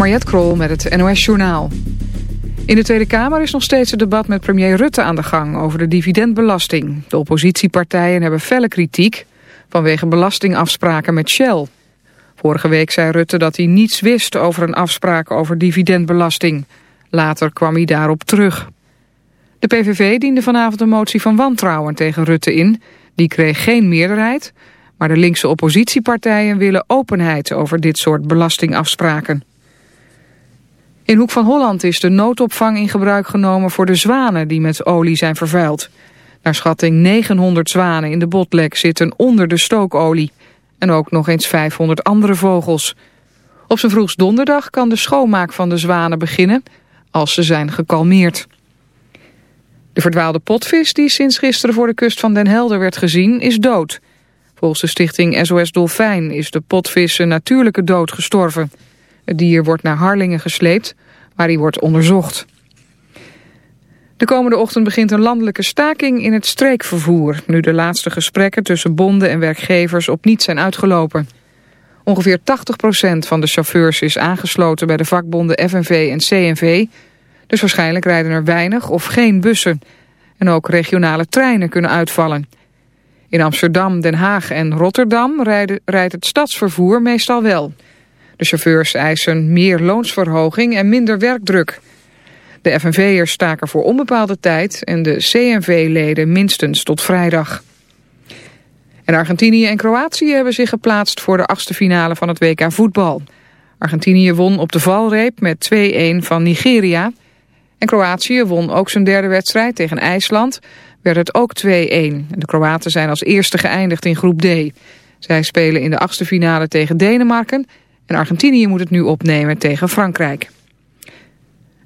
Mariette Krol met het NOS Journaal. In de Tweede Kamer is nog steeds het debat met premier Rutte aan de gang over de dividendbelasting. De oppositiepartijen hebben felle kritiek vanwege belastingafspraken met Shell. Vorige week zei Rutte dat hij niets wist over een afspraak over dividendbelasting. Later kwam hij daarop terug. De PVV diende vanavond een motie van wantrouwen tegen Rutte in. Die kreeg geen meerderheid, maar de linkse oppositiepartijen willen openheid over dit soort belastingafspraken. In Hoek van Holland is de noodopvang in gebruik genomen voor de zwanen die met olie zijn vervuild. Naar schatting 900 zwanen in de botlek zitten onder de stookolie. En ook nog eens 500 andere vogels. Op zijn vroegst donderdag kan de schoonmaak van de zwanen beginnen als ze zijn gekalmeerd. De verdwaalde potvis die sinds gisteren voor de kust van Den Helder werd gezien is dood. Volgens de stichting SOS Dolfijn is de potvis een natuurlijke dood gestorven. Het dier wordt naar Harlingen gesleept, waar hij wordt onderzocht. De komende ochtend begint een landelijke staking in het streekvervoer... nu de laatste gesprekken tussen bonden en werkgevers op niets zijn uitgelopen. Ongeveer 80% van de chauffeurs is aangesloten bij de vakbonden FNV en CNV... dus waarschijnlijk rijden er weinig of geen bussen. En ook regionale treinen kunnen uitvallen. In Amsterdam, Den Haag en Rotterdam rijdt het stadsvervoer meestal wel... De chauffeurs eisen meer loonsverhoging en minder werkdruk. De FNV'ers staken voor onbepaalde tijd en de CNV-leden minstens tot vrijdag. En Argentinië en Kroatië hebben zich geplaatst voor de achtste finale van het WK voetbal. Argentinië won op de valreep met 2-1 van Nigeria. En Kroatië won ook zijn derde wedstrijd tegen IJsland. Werd het ook 2-1. De Kroaten zijn als eerste geëindigd in groep D. Zij spelen in de achtste finale tegen Denemarken en Argentinië moet het nu opnemen tegen Frankrijk.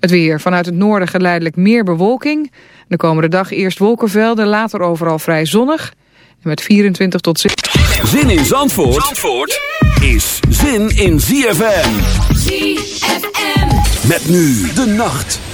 Het weer. Vanuit het noorden geleidelijk meer bewolking. De komende dag eerst wolkenvelden, later overal vrij zonnig. En met 24 tot... Zin in Zandvoort, Zandvoort is zin in ZFM. ZFM. Met nu de nacht.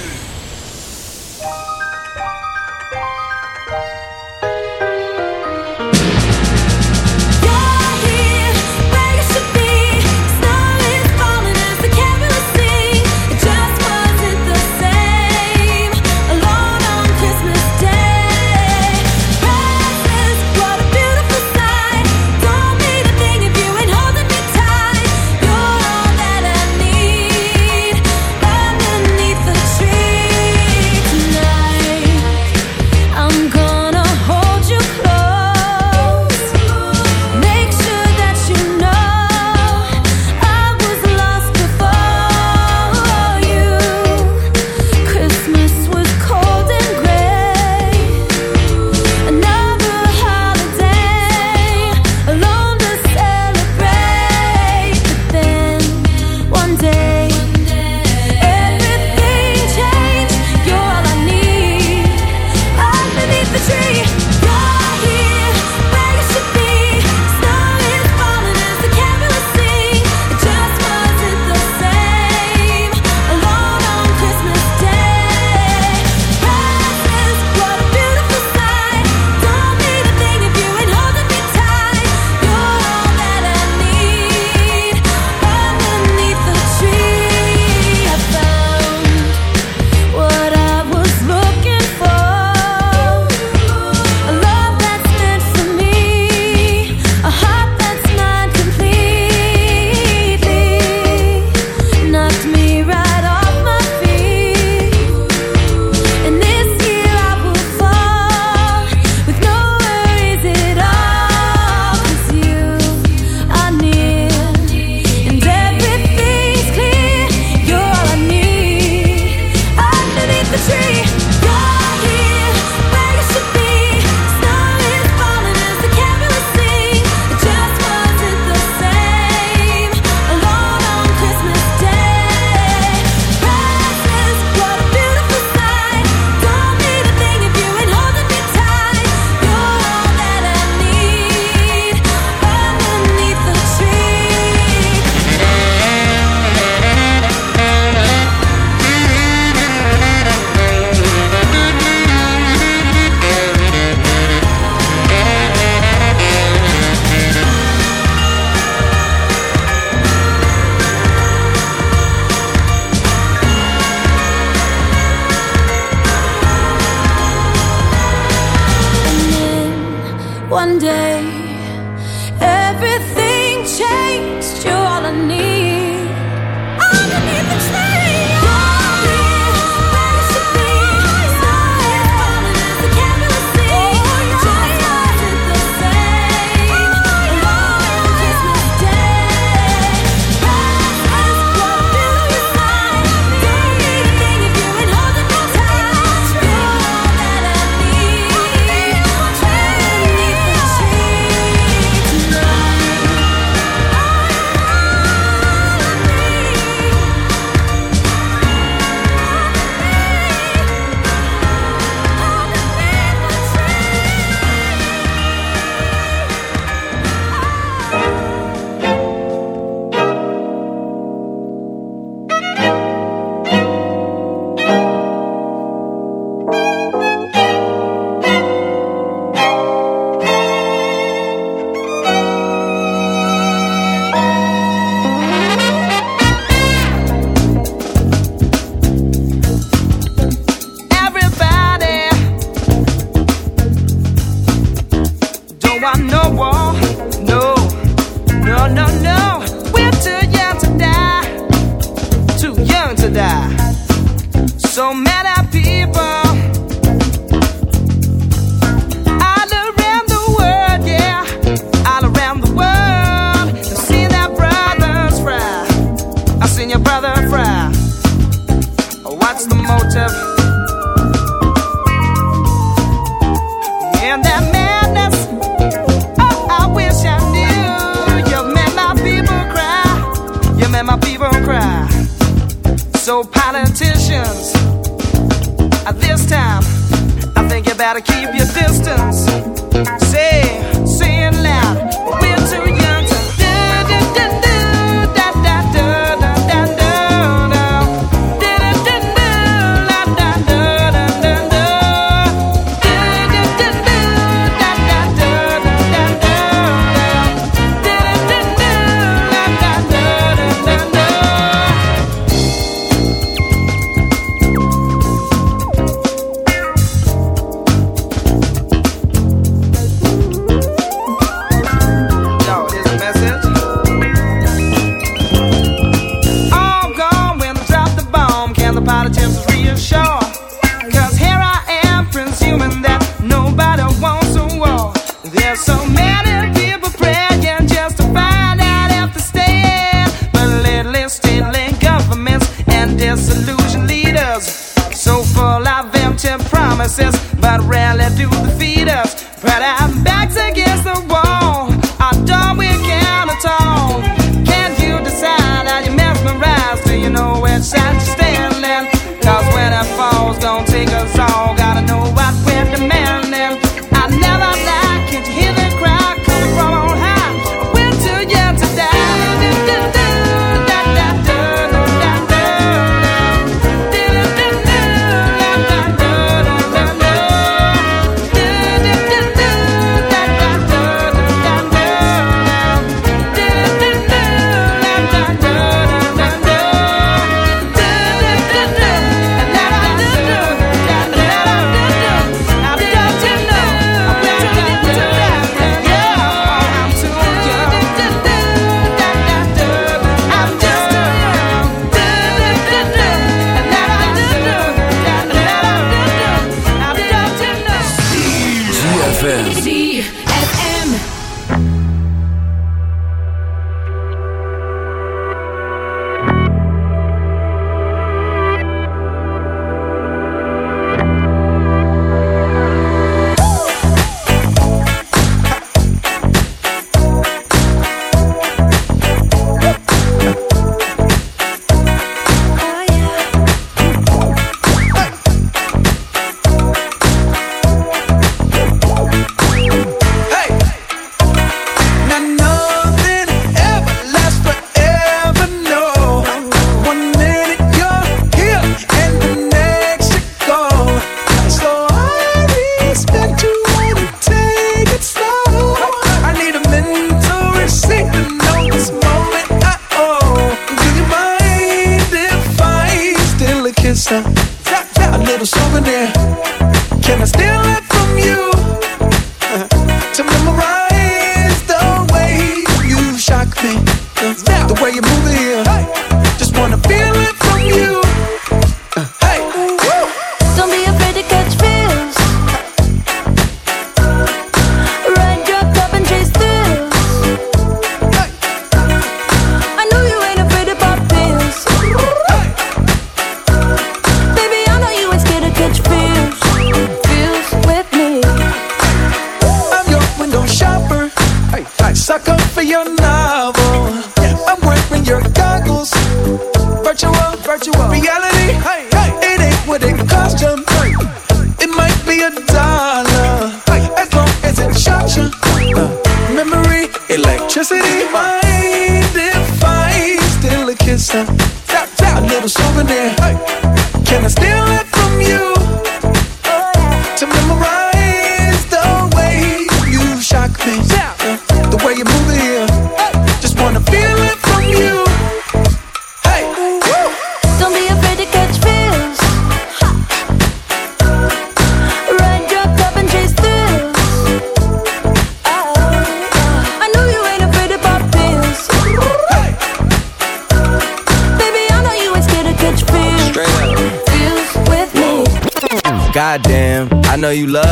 Know you love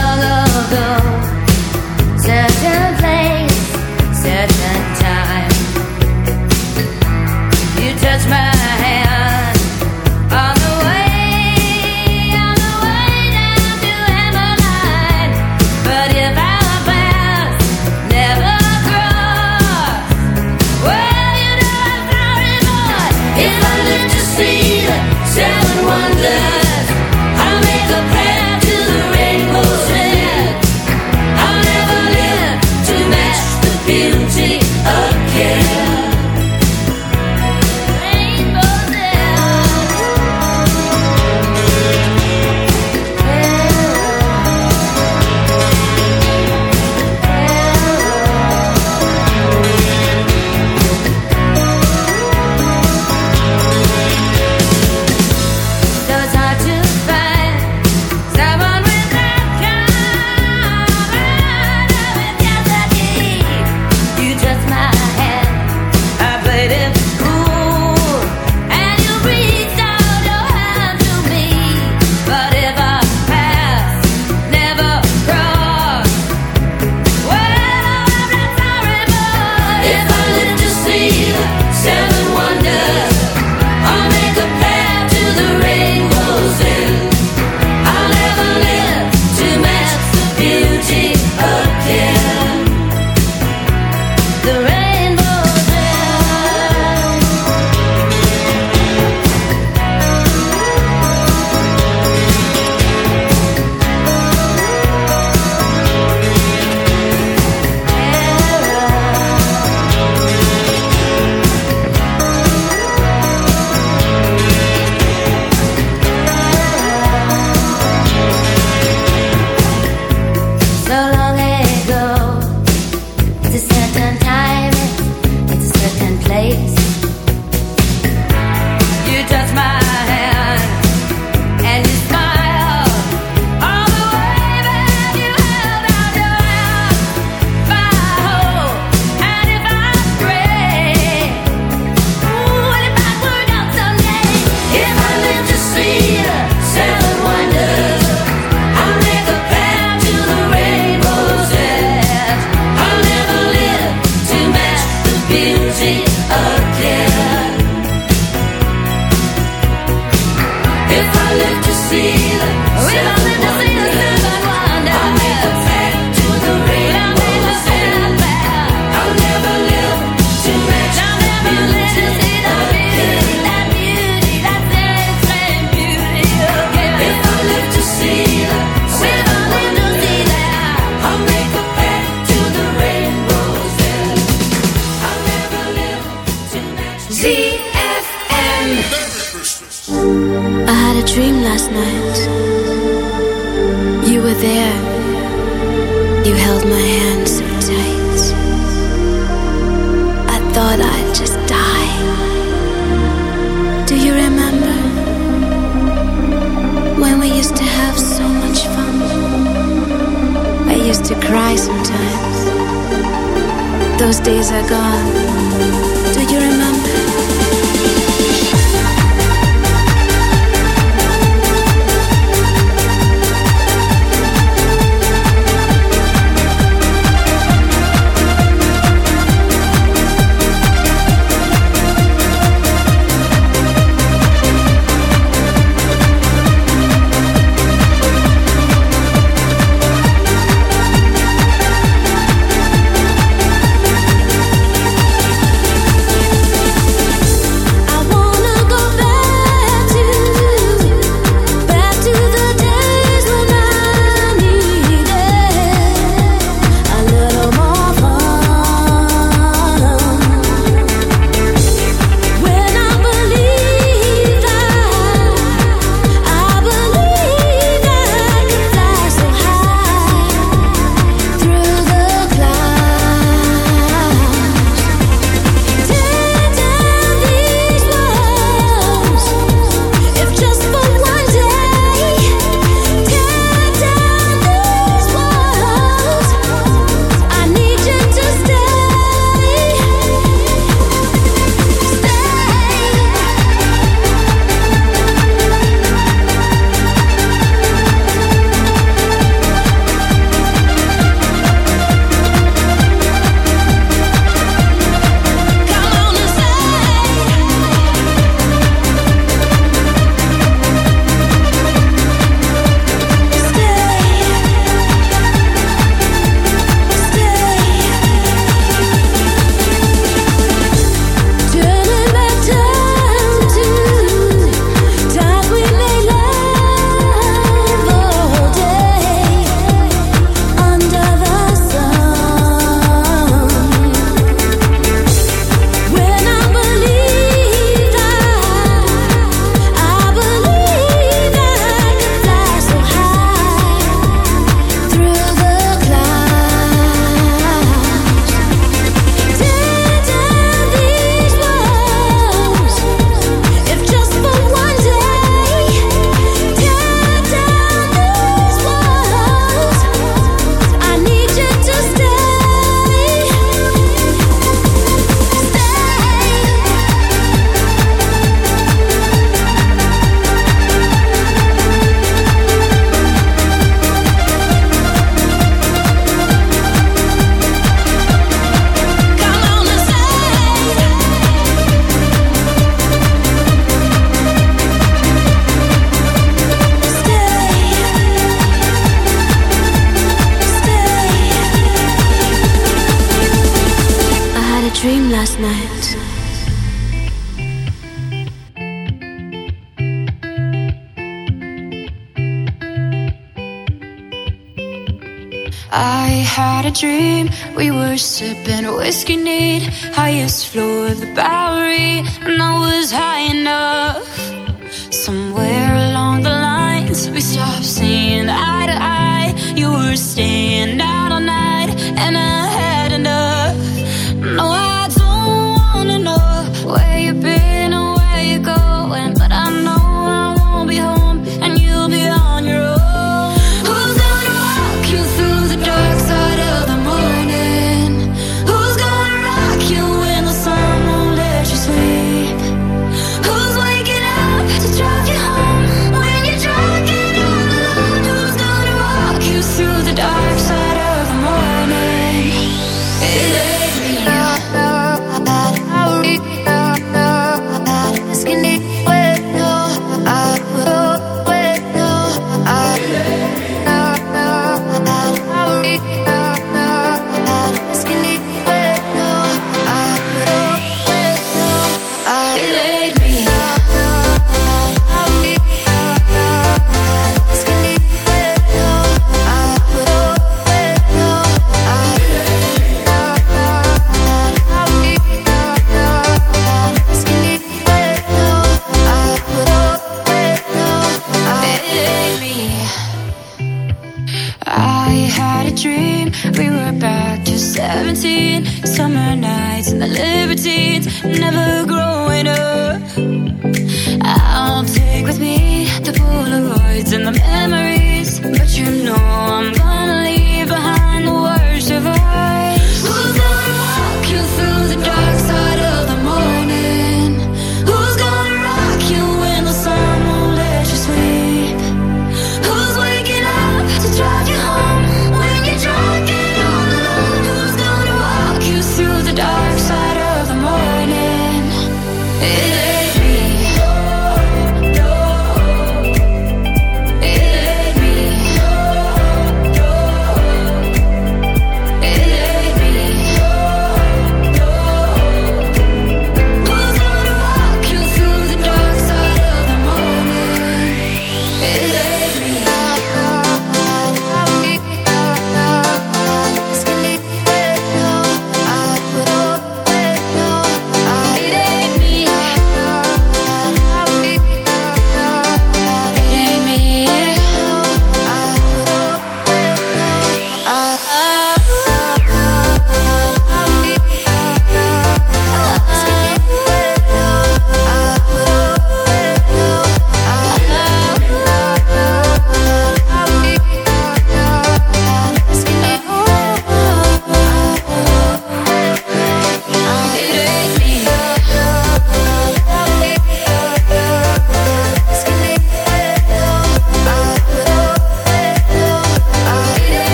long ago. Certain place, certain. die.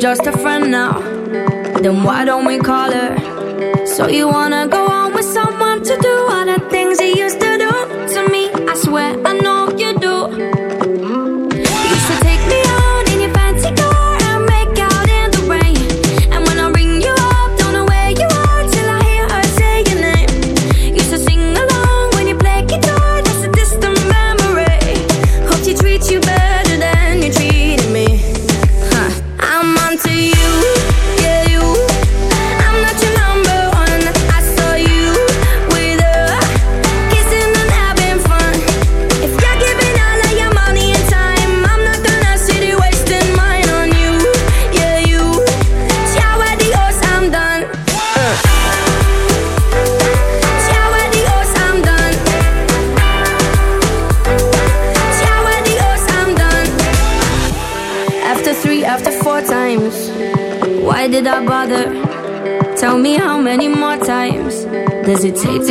Just a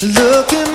Looking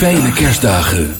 Fijne kerstdagen.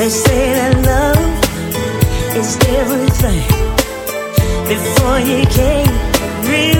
They say that love is everything before you came real.